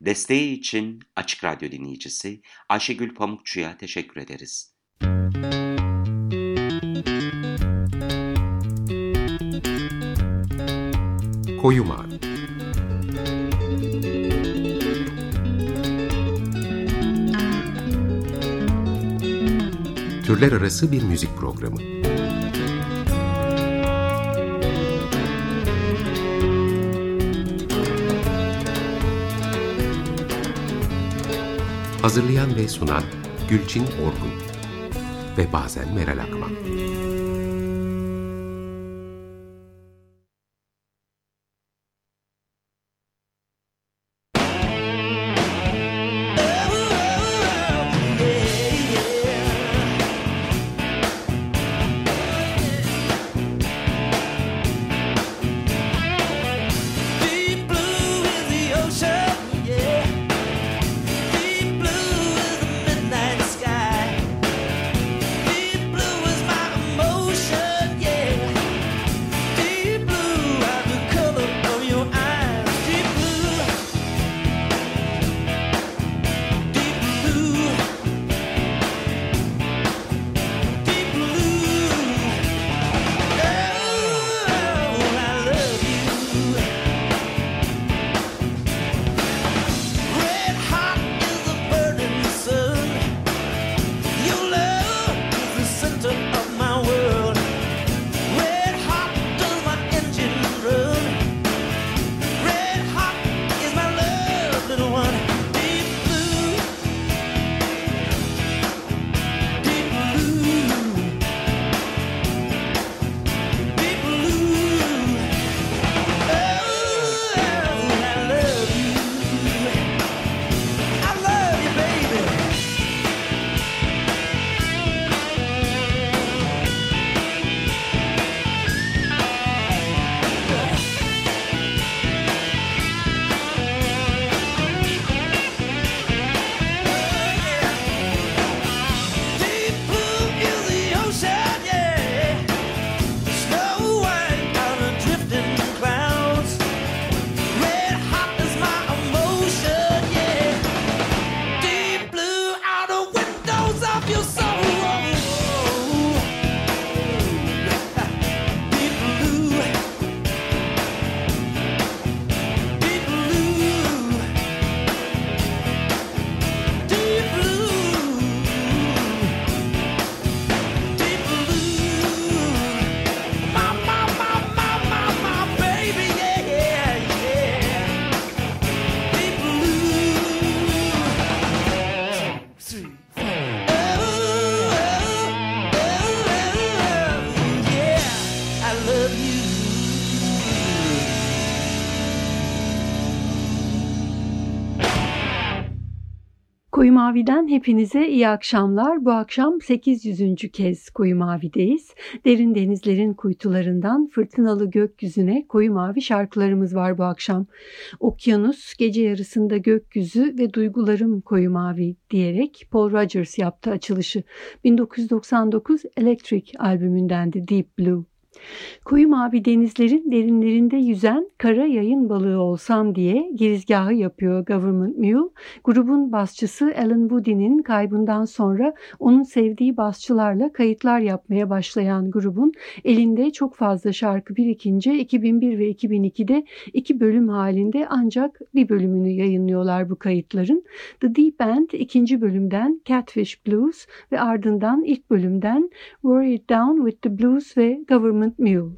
Desteği için Açık Radyo dinleyicisi Ayşegül Pamukçu'ya teşekkür ederiz. Koyu Mavi Türler Arası bir müzik programı. Hazırlayan ve sunan Gülçin Orgun ve bazen Meral Akman. Mavi'den hepinize iyi akşamlar. Bu akşam 800. kez Koyu Mavi'deyiz. Derin denizlerin kuytularından fırtınalı gökyüzüne koyu mavi şarkılarımız var bu akşam. Okyanus, gece yarısında gökyüzü ve duygularım koyu mavi diyerek Paul Rogers yaptı açılışı. 1999 Electric albümündendi Deep Blue. Koyu mavi denizlerin derinlerinde yüzen kara yayın balığı olsam diye girizgahı yapıyor Government Mule. Grubun basçısı Alan Woody'nin kaybından sonra onun sevdiği basçılarla kayıtlar yapmaya başlayan grubun elinde çok fazla şarkı birikince 2001 ve 2002'de iki bölüm halinde ancak bir bölümünü yayınlıyorlar bu kayıtların. The Deep End ikinci bölümden Catfish Blues ve ardından ilk bölümden Worried Down with the Blues ve Government mil.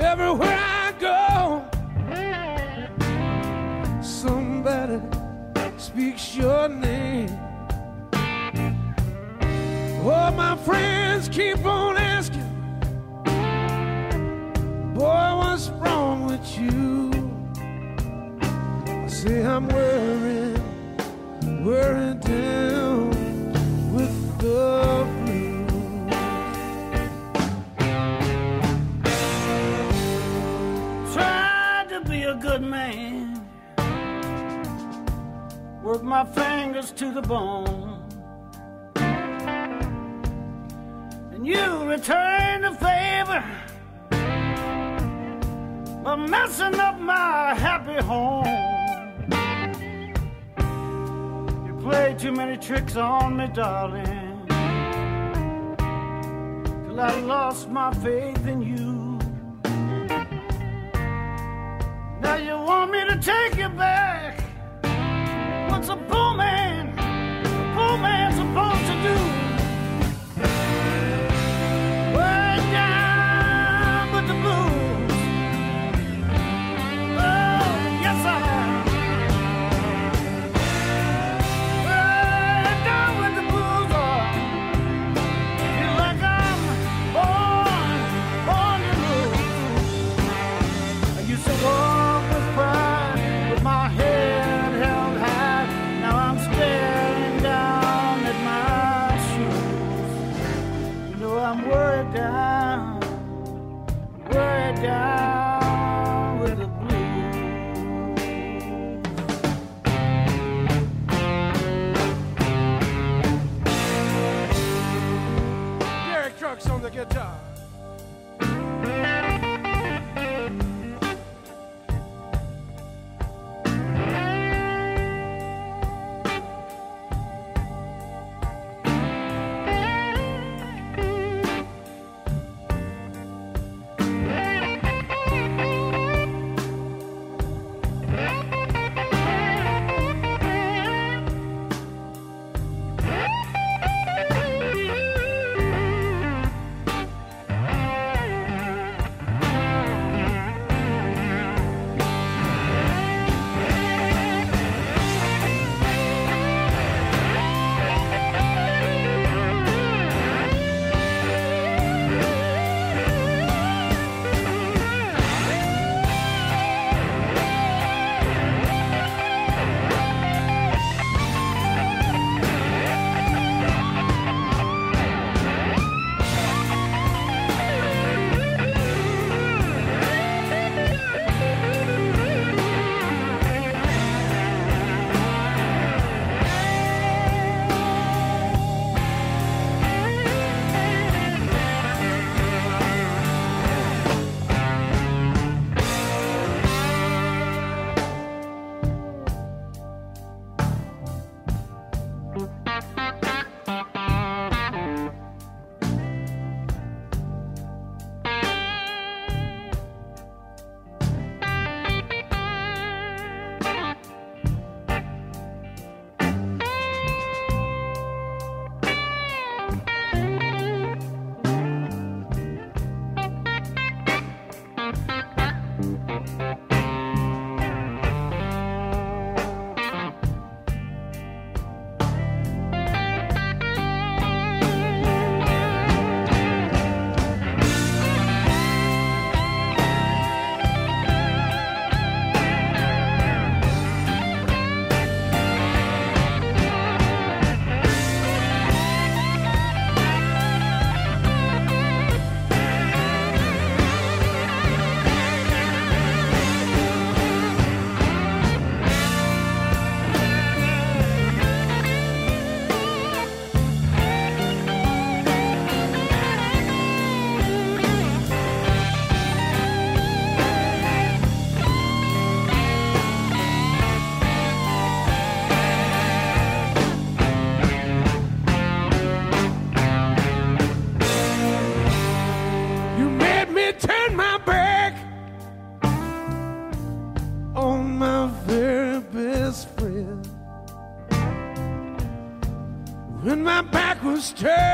Everywhere I go, somebody speaks your name. Oh, my friends keep on asking, boy, what's wrong with you? I say I'm worried, worried work my fingers to the bone. And you return the favor by messing up my happy home. You play too many tricks on me, darling, till I lost my faith in you. Now you want me to take you back a booming. Rooster!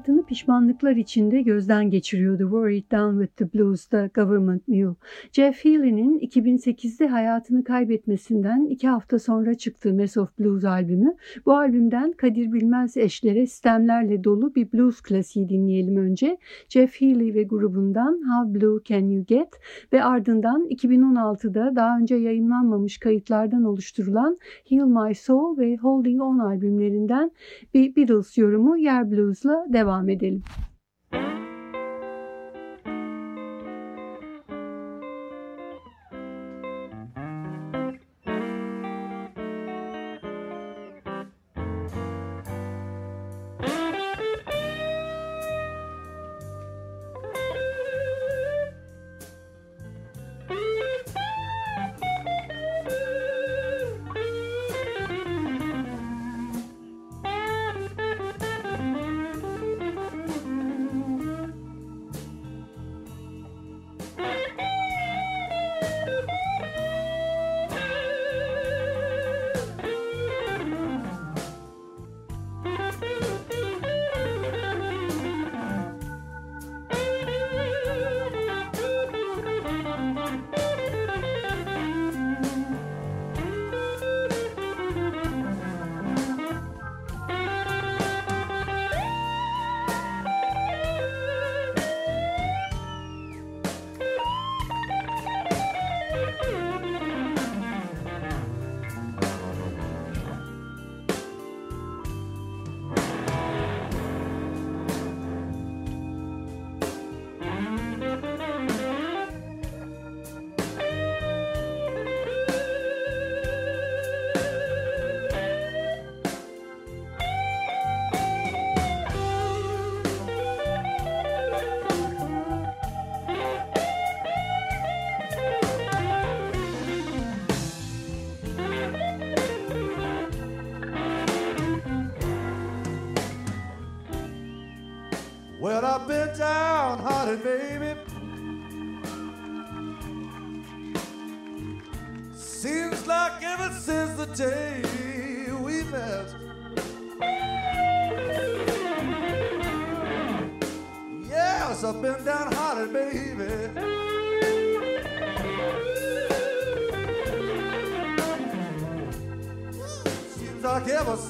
batendo pişmanlıklar içinde gözden geçiriyordu Worried Down with the Blues'da Government Mule. Jeff Healey'nin 2008'de hayatını kaybetmesinden iki hafta sonra çıktığı Mess of Blues albümü. Bu albümden Kadir Bilmez eşlere sistemlerle dolu bir blues klasiği dinleyelim önce. Jeff Healey ve grubundan How Blue Can You Get ve ardından 2016'da daha önce yayınlanmamış kayıtlardan oluşturulan Heal My Soul ve Holding On albümlerinden bir Beatles yorumu Yer Blues'la devam edelim. edelim.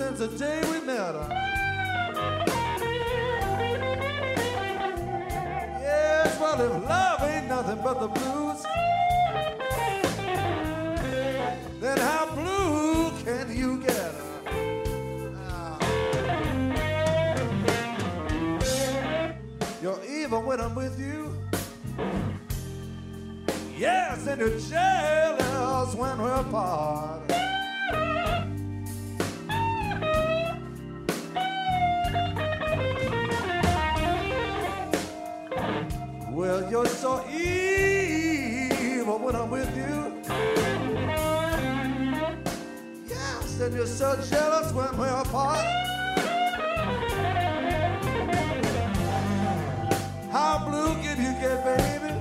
Since the day we met. Yes, well, if love ain't nothing but the blues, then how blue can you get? Ah. You're even when I'm with you. Yes, and you're jealous when we're apart. And you're so jealous when we're apart. How blue can you get, baby?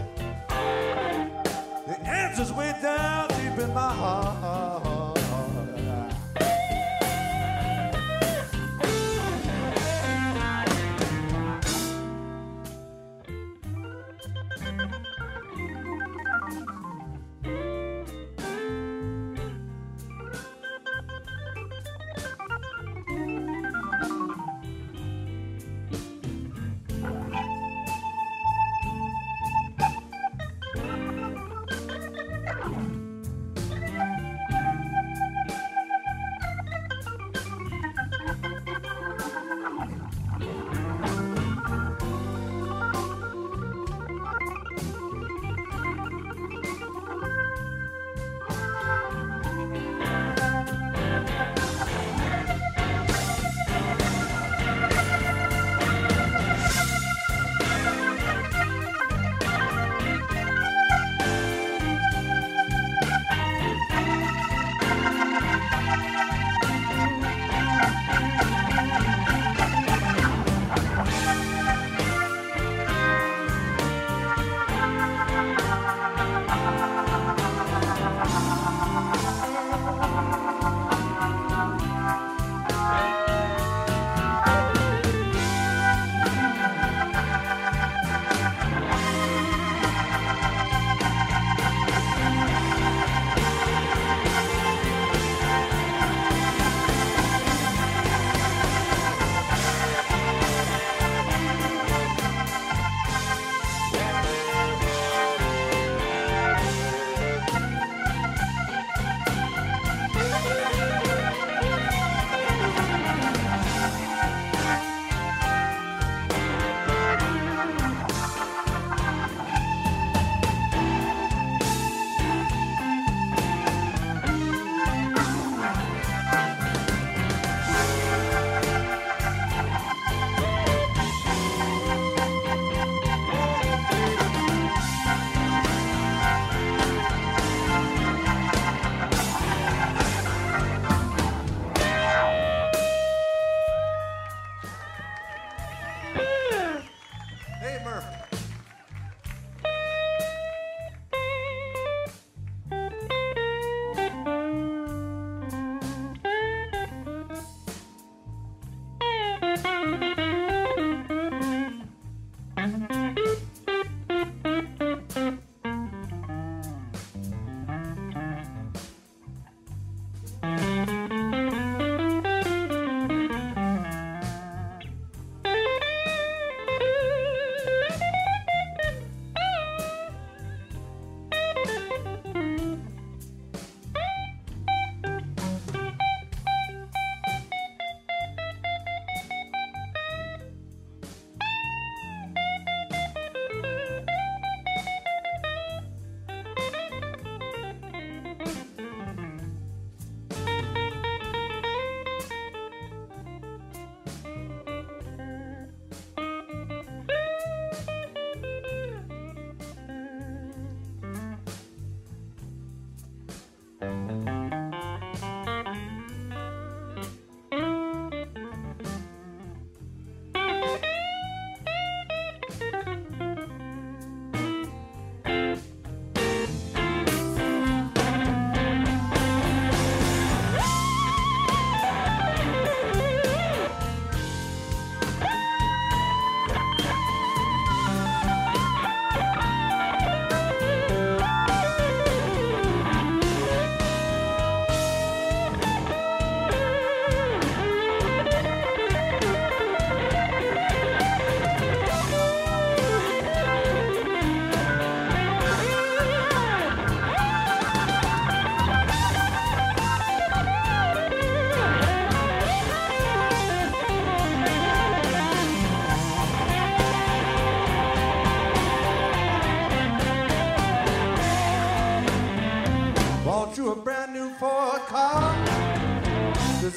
The answer's way down deep in my heart.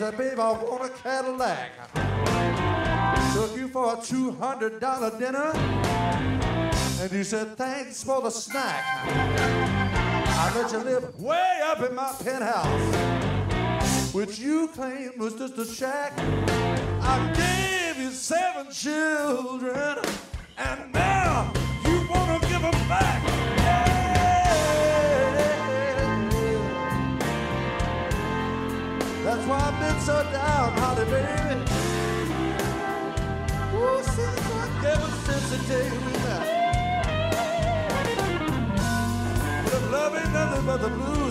said, babe, I want a Cadillac. Took you for a $200 dinner. And you said, thanks for the snack. I let you live way up in my penthouse, which you claimed was just a shack. I gave you seven children. me, baby. ooh, since I, ever since the day we met, but love ain't nothing but the blues.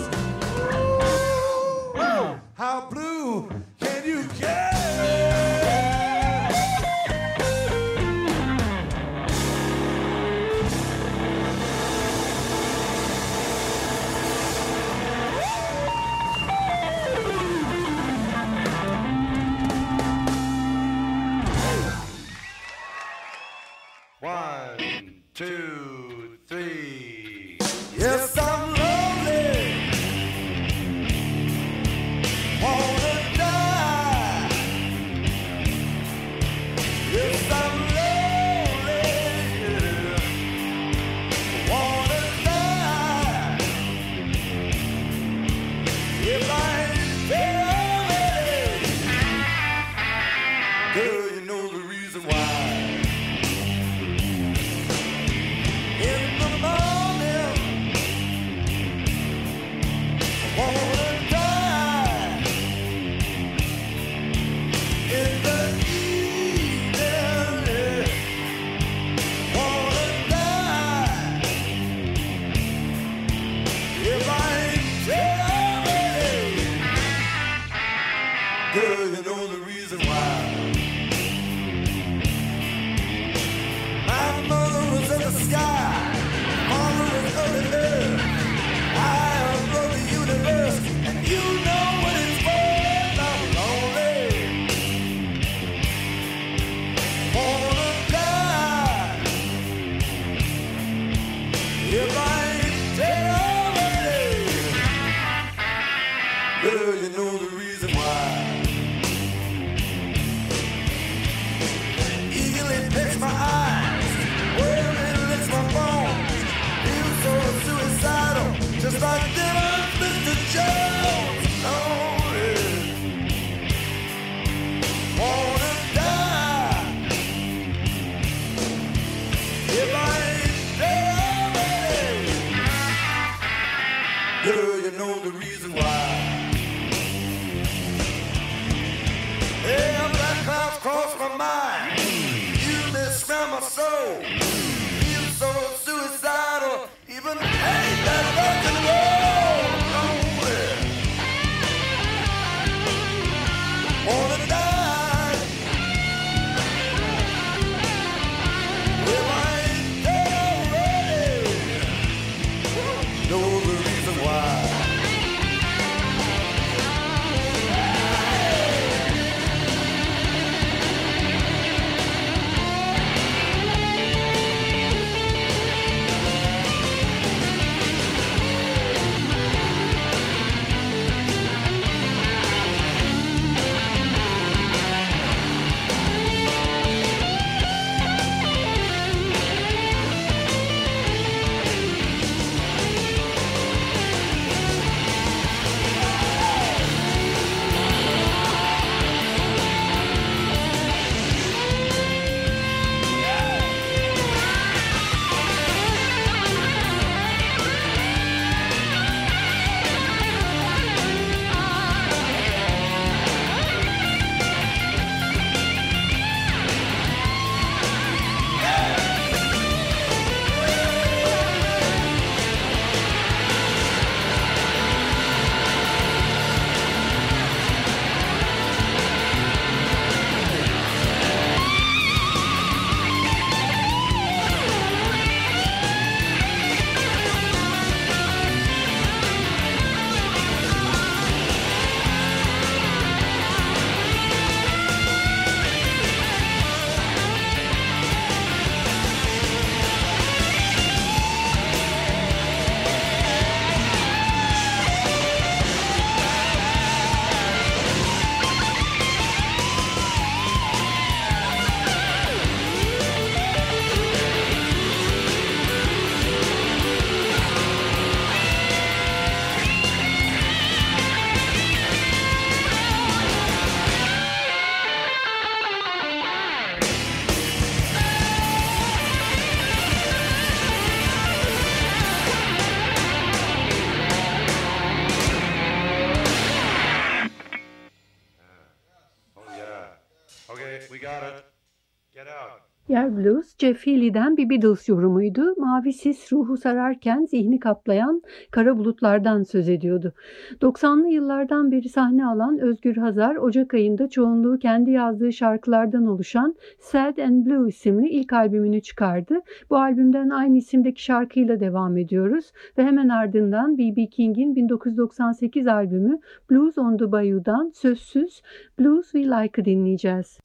good reason why. Yeah, black clouds cross my mind. You may smell my soul. Jeff Healey'den bir Beatles yorumuydu. Mavi sis ruhu sararken zihni kaplayan kara bulutlardan söz ediyordu. 90'lı yıllardan beri sahne alan Özgür Hazar, Ocak ayında çoğunluğu kendi yazdığı şarkılardan oluşan Sad and Blue isimli ilk albümünü çıkardı. Bu albümden aynı isimdeki şarkıyla devam ediyoruz ve hemen ardından B.B. King'in 1998 albümü Blues on the Bayou'dan sözsüz Blues We Like'ı dinleyeceğiz.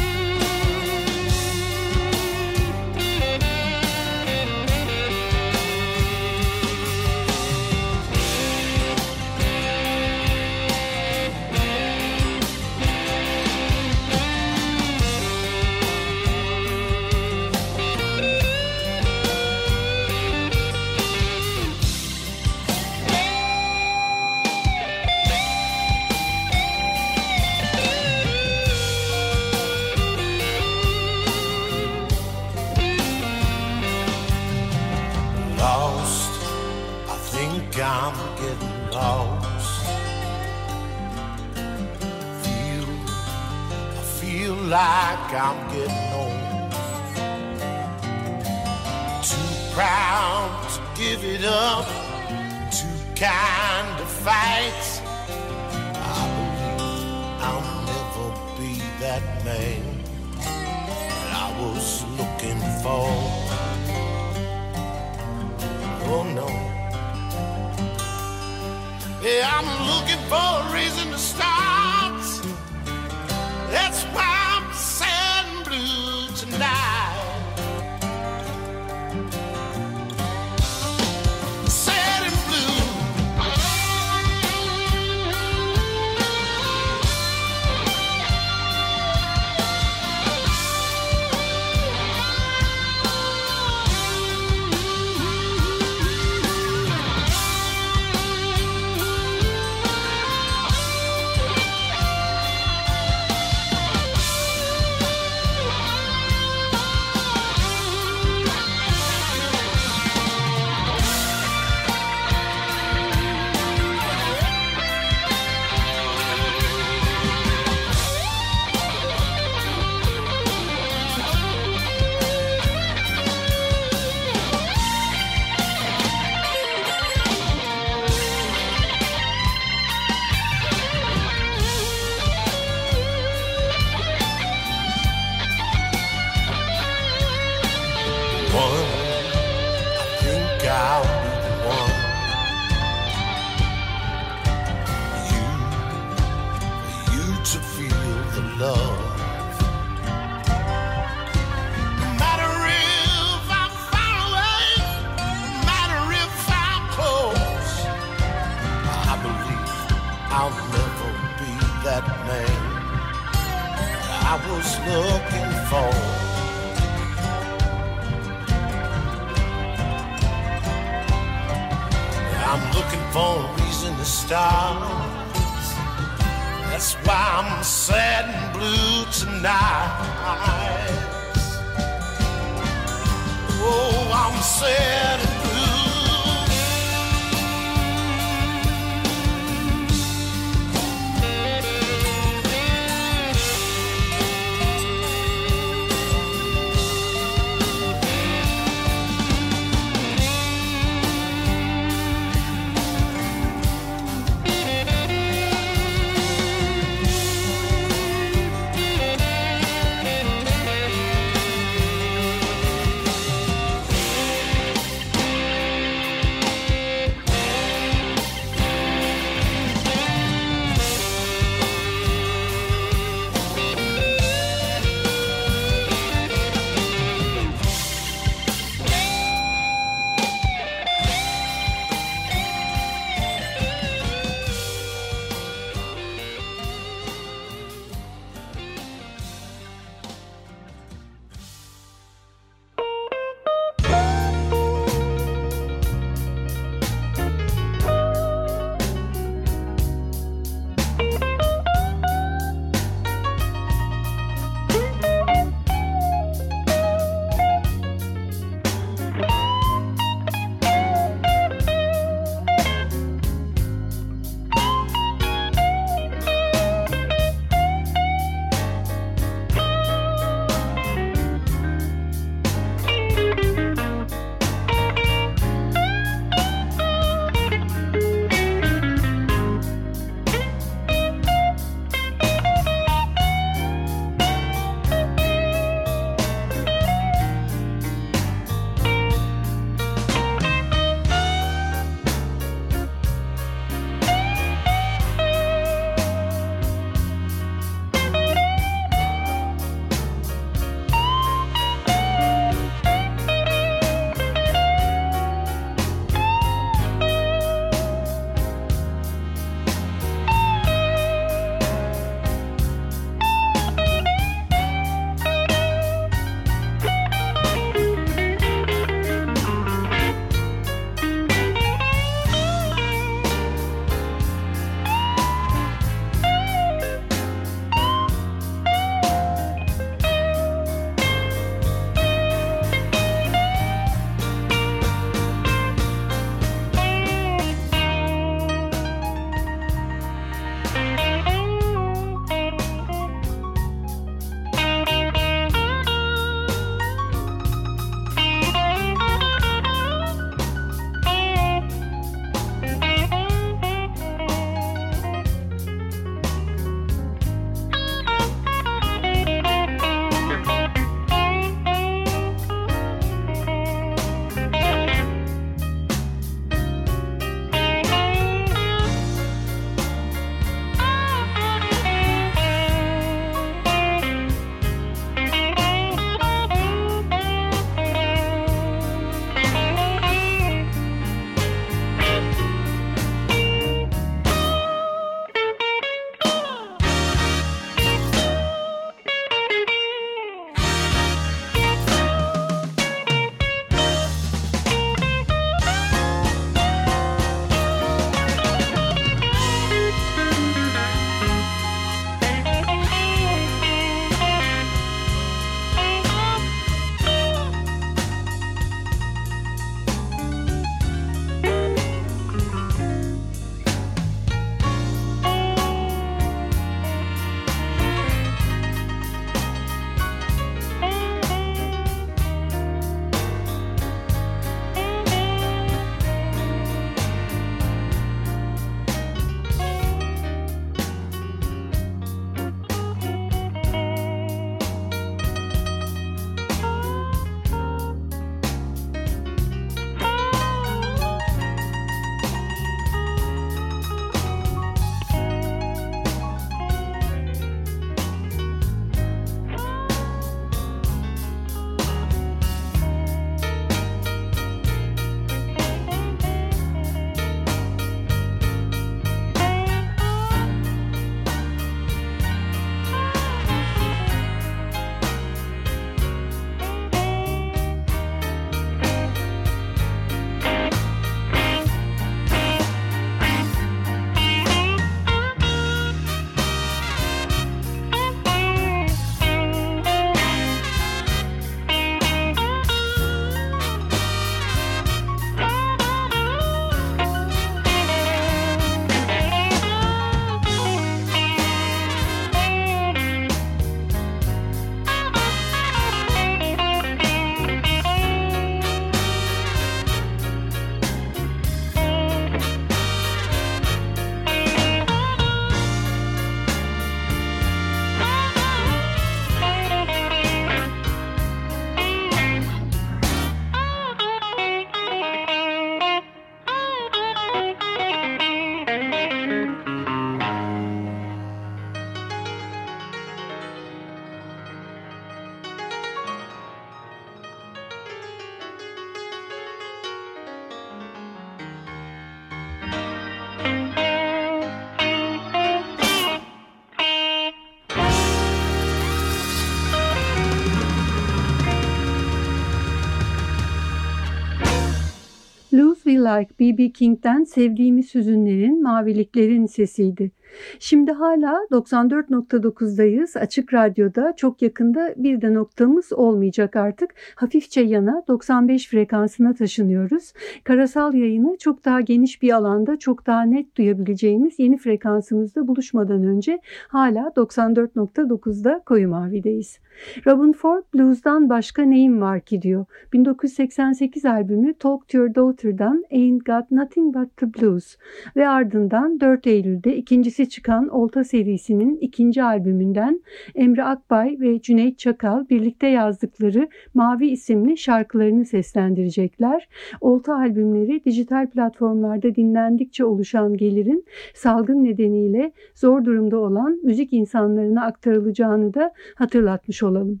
Like B.B. King'den sevdiğimiz hüzünlerin, maviliklerin sesiydi. Şimdi hala 94.9'dayız. Açık Radyo'da çok yakında bir de noktamız olmayacak artık. Hafifçe yana 95 frekansına taşınıyoruz. Karasal yayını çok daha geniş bir alanda çok daha net duyabileceğimiz yeni frekansımızda buluşmadan önce hala 94.9'da Koyu Mavi'deyiz. Robin Ford blues'dan başka neyim var ki diyor. 1988 albümü Talk to Your Daughter'dan Ain't Got Nothing But the Blues ve ardından 4 Eylül'de ikincisi çıkan Olta serisinin ikinci albümünden Emre Akbay ve Cüneyt Çakal birlikte yazdıkları Mavi isimli şarkılarını seslendirecekler. Olta albümleri dijital platformlarda dinlendikçe oluşan gelirin salgın nedeniyle zor durumda olan müzik insanlarına aktarılacağını da hatırlatmış olalım.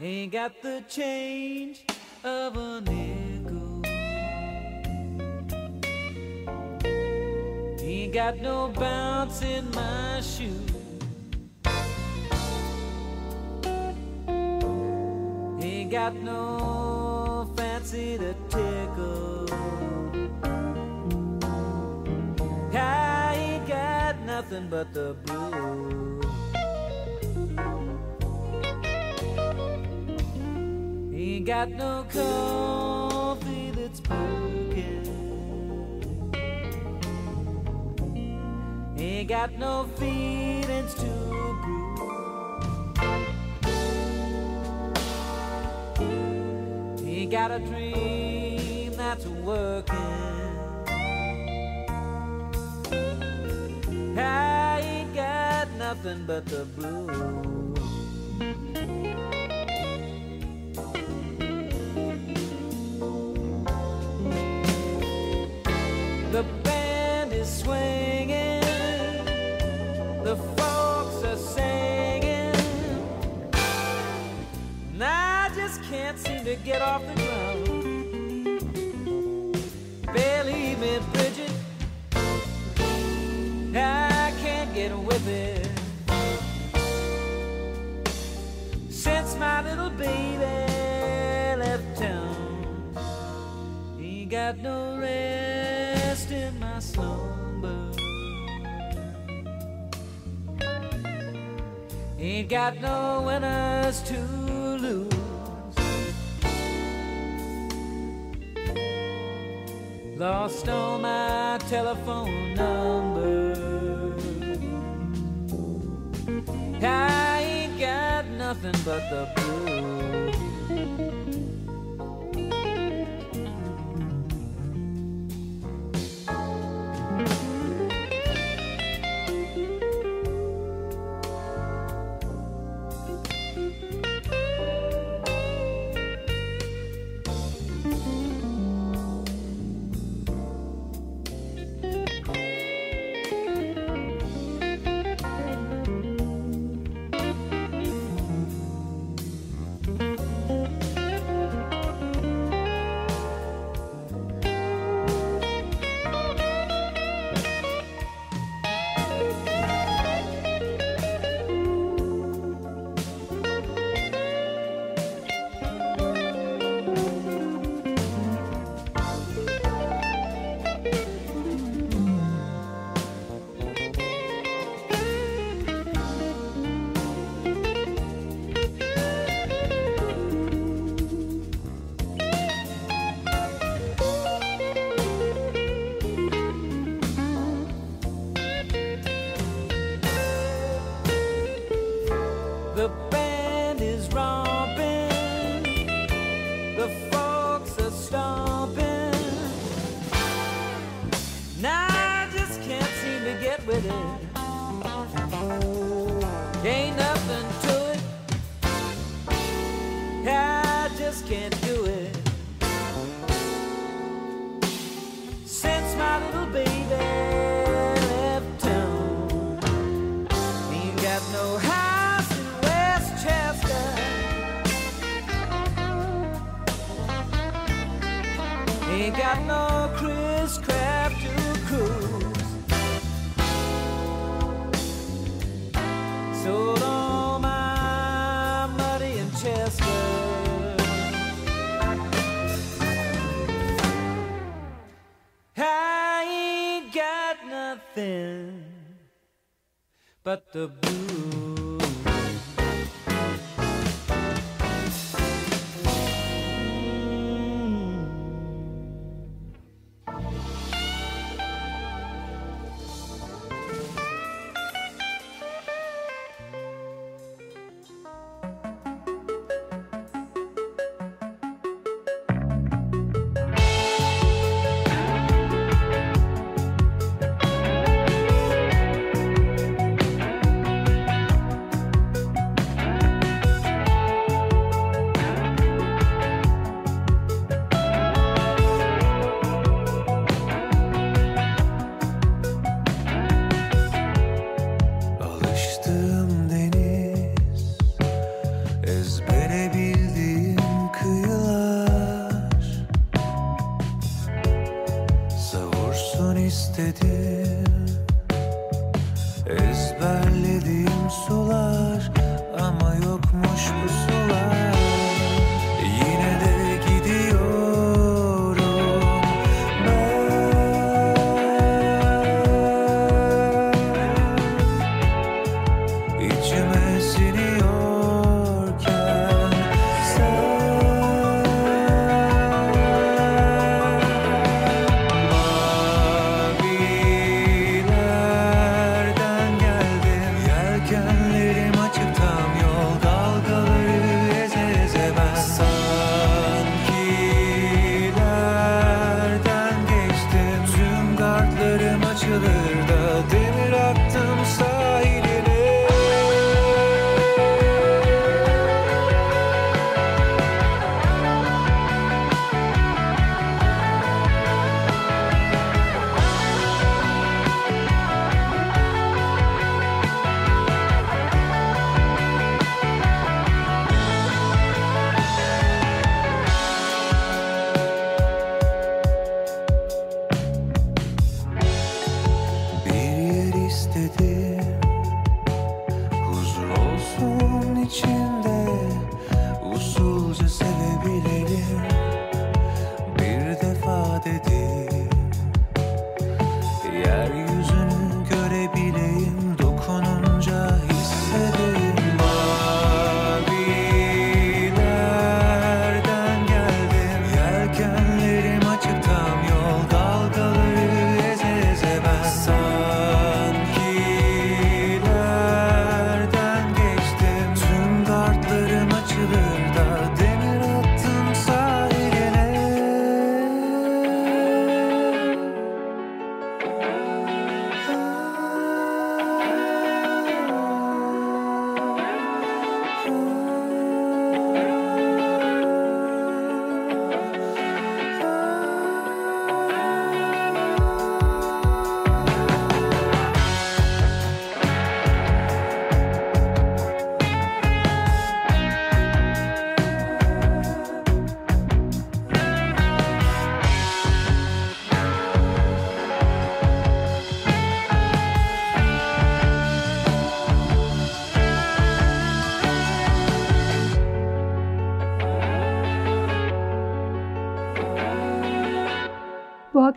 Ain't got the change of a got no bounce in my shoe. Ain't got no fancy to tickle. I ain't got nothing but the blues. Ain't got no coffee that's broken. Ain't got no feelings to brew. Ain't got a dream that's working. I ain't got nothing but the blues. Get off the ground. Believe me, Bridget, I can't get with it. Since my little baby left town, ain't got no rest in my slumber. Ain't got no winners to Lost all my telephone numbers. I ain't got nothing but the blues.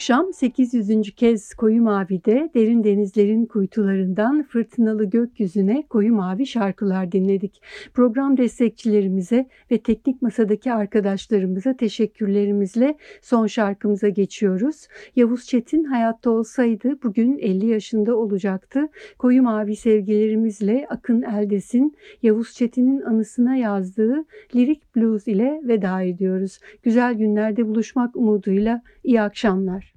Akşam 800. kez Koyu Mavi'de derin denizlerin kuytularından fırtınalı gökyüzüne koyu mavi şarkılar dinledik. Program destekçilerimize ve teknik masadaki arkadaşlarımıza teşekkürlerimizle son şarkımıza geçiyoruz. Yavuz Çetin hayatta olsaydı bugün 50 yaşında olacaktı. Koyu Mavi sevgilerimizle Akın Eldes'in Yavuz Çetin'in anısına yazdığı lirik blues ile veda ediyoruz. Güzel günlerde buluşmak umuduyla iyi akşamlar.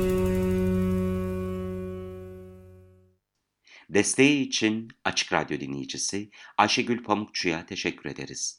Desteği için Açık Radyo dinleyicisi Ayşegül Pamukçu'ya teşekkür ederiz.